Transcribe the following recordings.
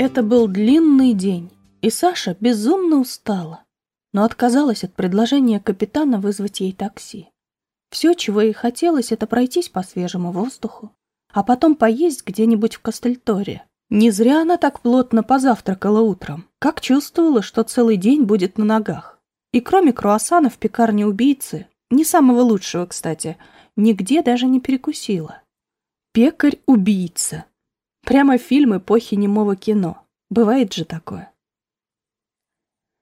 Это был длинный день, и Саша безумно устала, но отказалась от предложения капитана вызвать ей такси. Все, чего ей хотелось, это пройтись по свежему воздуху, а потом поесть где-нибудь в Кастельторе. Не зря она так плотно позавтракала утром, как чувствовала, что целый день будет на ногах. И кроме круассана в пекарне убийцы, не самого лучшего, кстати, нигде даже не перекусила. Пекарь-убийца. Прямо фильм эпохи немого кино. Бывает же такое.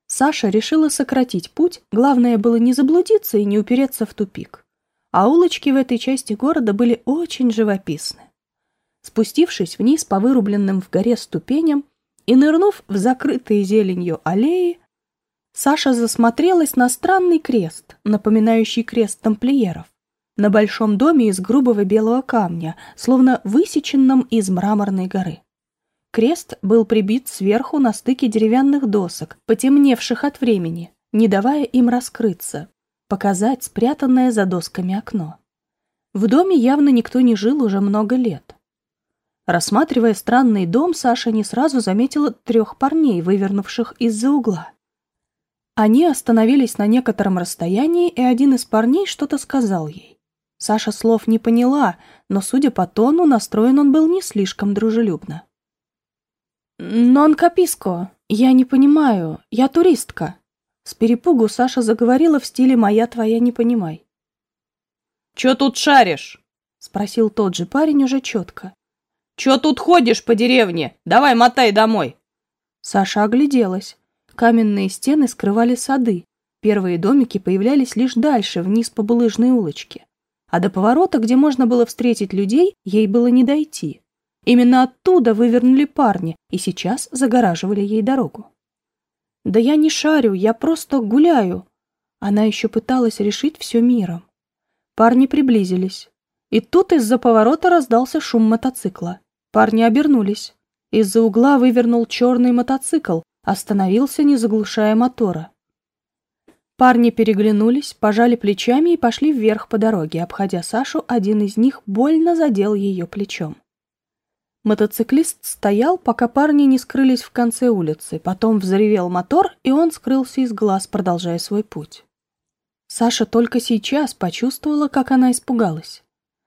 Саша решила сократить путь, главное было не заблудиться и не упереться в тупик. А улочки в этой части города были очень живописны. Спустившись вниз по вырубленным в горе ступеням и нырнув в закрытые зеленью аллеи, Саша засмотрелась на странный крест, напоминающий крест тамплиеров на большом доме из грубого белого камня, словно высеченном из мраморной горы. Крест был прибит сверху на стыке деревянных досок, потемневших от времени, не давая им раскрыться, показать спрятанное за досками окно. В доме явно никто не жил уже много лет. Рассматривая странный дом, Саша не сразу заметила трех парней, вывернувших из-за угла. Они остановились на некотором расстоянии, и один из парней что-то сказал ей. Саша слов не поняла, но, судя по тону, настроен он был не слишком дружелюбно. «Нон каписко, я не понимаю, я туристка». С перепугу Саша заговорила в стиле «моя твоя не понимай». «Чё тут шаришь?» — спросил тот же парень уже четко. «Чё тут ходишь по деревне? Давай мотай домой!» Саша огляделась. Каменные стены скрывали сады. Первые домики появлялись лишь дальше, вниз по булыжной улочке а до поворота, где можно было встретить людей, ей было не дойти. Именно оттуда вывернули парни и сейчас загораживали ей дорогу. «Да я не шарю, я просто гуляю». Она еще пыталась решить все миром. Парни приблизились. И тут из-за поворота раздался шум мотоцикла. Парни обернулись. Из-за угла вывернул черный мотоцикл, остановился, не заглушая мотора. Парни переглянулись, пожали плечами и пошли вверх по дороге. Обходя Сашу, один из них больно задел ее плечом. Мотоциклист стоял, пока парни не скрылись в конце улицы. Потом взревел мотор, и он скрылся из глаз, продолжая свой путь. Саша только сейчас почувствовала, как она испугалась.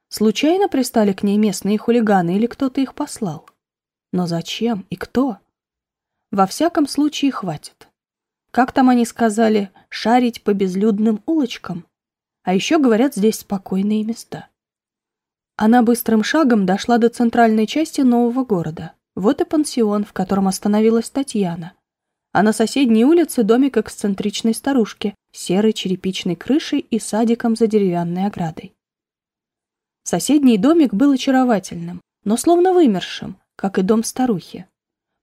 Случайно пристали к ней местные хулиганы или кто-то их послал? Но зачем и кто? Во всяком случае, хватит. Как там они сказали, шарить по безлюдным улочкам? А еще, говорят, здесь спокойные места. Она быстрым шагом дошла до центральной части нового города. Вот и пансион, в котором остановилась Татьяна. А на соседней улице домик эксцентричной старушки серой черепичной крышей и садиком за деревянной оградой. Соседний домик был очаровательным, но словно вымершим, как и дом старухи.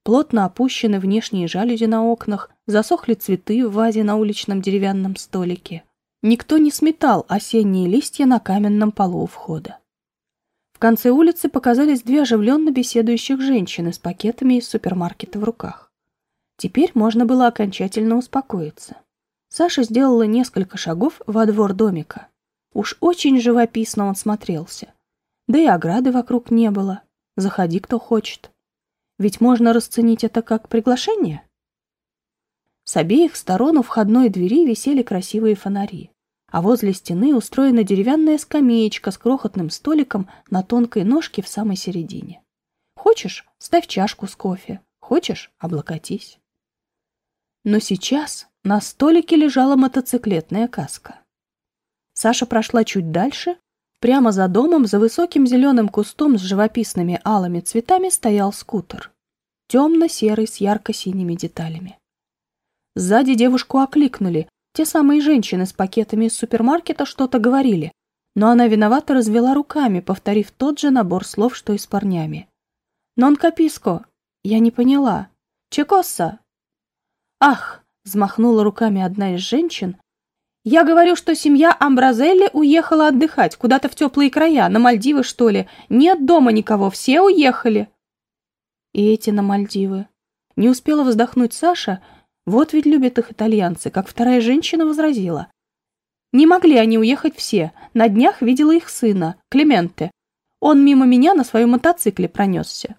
Плотно опущены внешние жалюзи на окнах, засохли цветы в вазе на уличном деревянном столике. Никто не сметал осенние листья на каменном полу входа. В конце улицы показались две оживленно беседующих женщины с пакетами из супермаркета в руках. Теперь можно было окончательно успокоиться. Саша сделала несколько шагов во двор домика. Уж очень живописно он смотрелся. Да и ограды вокруг не было. Заходи, кто хочет. Ведь можно расценить это как приглашение. С обеих сторон у входной двери висели красивые фонари, а возле стены устроена деревянная скамеечка с крохотным столиком на тонкой ножке в самой середине. Хочешь — ставь чашку с кофе, хочешь — облокотись. Но сейчас на столике лежала мотоциклетная каска. Саша прошла чуть дальше Прямо за домом, за высоким зеленым кустом с живописными алыми цветами стоял скутер. Темно-серый с ярко-синими деталями. Сзади девушку окликнули. Те самые женщины с пакетами из супермаркета что-то говорили, но она виновато развела руками, повторив тот же набор слов, что и с парнями. «Нон каписко!» «Я не поняла. Чекосса!» «Ах!» — взмахнула руками одна из женщин, я говорю, что семья Амбразелли уехала отдыхать, куда-то в теплые края, на Мальдивы, что ли. Нет дома никого, все уехали. И эти на Мальдивы. Не успела вздохнуть Саша, вот ведь любят их итальянцы, как вторая женщина возразила. Не могли они уехать все. На днях видела их сына, Клементе. Он мимо меня на своем мотоцикле пронесся.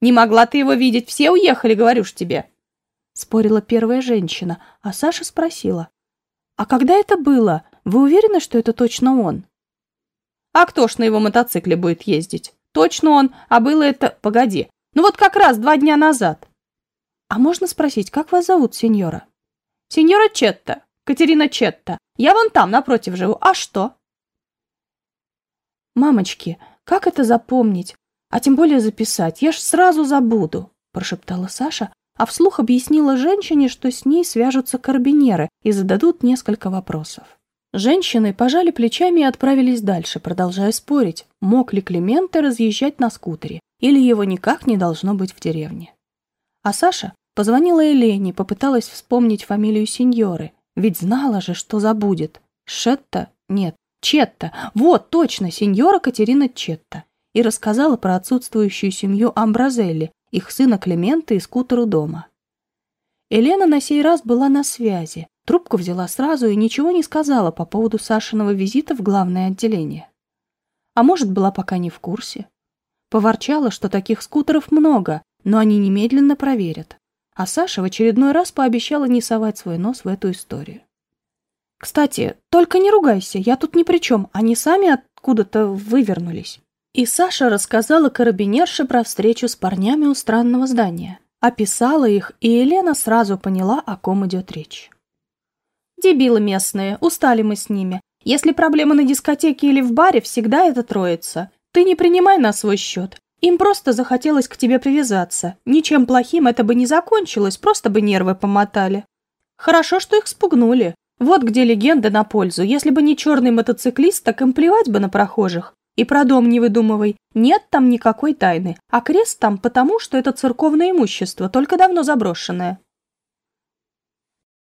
Не могла ты его видеть, все уехали, говорю ж тебе. Спорила первая женщина, а Саша спросила. А когда это было? Вы уверены, что это точно он? А кто ж на его мотоцикле будет ездить? Точно он, а было это... Погоди. Ну вот как раз два дня назад. А можно спросить, как вас зовут, сеньора? Сеньора Четта, Катерина Четта. Я вон там, напротив живу. А что? Мамочки, как это запомнить? А тем более записать? Я ж сразу забуду, прошептала Саша, а вслух объяснила женщине, что с ней свяжутся карабинеры и зададут несколько вопросов. Женщины пожали плечами и отправились дальше, продолжая спорить, мог ли Клименте разъезжать на скутере, или его никак не должно быть в деревне. А Саша позвонила Елене, попыталась вспомнить фамилию сеньоры, ведь знала же, что забудет. Шетта? Нет, Четта. Вот, точно, сеньора Катерина Четта. И рассказала про отсутствующую семью Амбразелли, их сына Климента и скутеру дома. Елена на сей раз была на связи, Трубку взяла сразу и ничего не сказала по поводу Сашиного визита в главное отделение. А может, была пока не в курсе. Поворчала, что таких скутеров много, но они немедленно проверят. А Саша в очередной раз пообещала не совать свой нос в эту историю. «Кстати, только не ругайся, я тут ни при чем, они сами откуда-то вывернулись». И Саша рассказала карабинерше про встречу с парнями у странного здания. Описала их, и Елена сразу поняла, о ком идет речь. Дебилы местные, устали мы с ними. Если проблема на дискотеке или в баре, всегда это троица. Ты не принимай на свой счет. Им просто захотелось к тебе привязаться. Ничем плохим это бы не закончилось, просто бы нервы помотали. Хорошо, что их спугнули. Вот где легенда на пользу. Если бы не черный мотоциклист, так им плевать бы на прохожих. И про дом не выдумывай. Нет там никакой тайны. А крест там потому, что это церковное имущество, только давно заброшенное.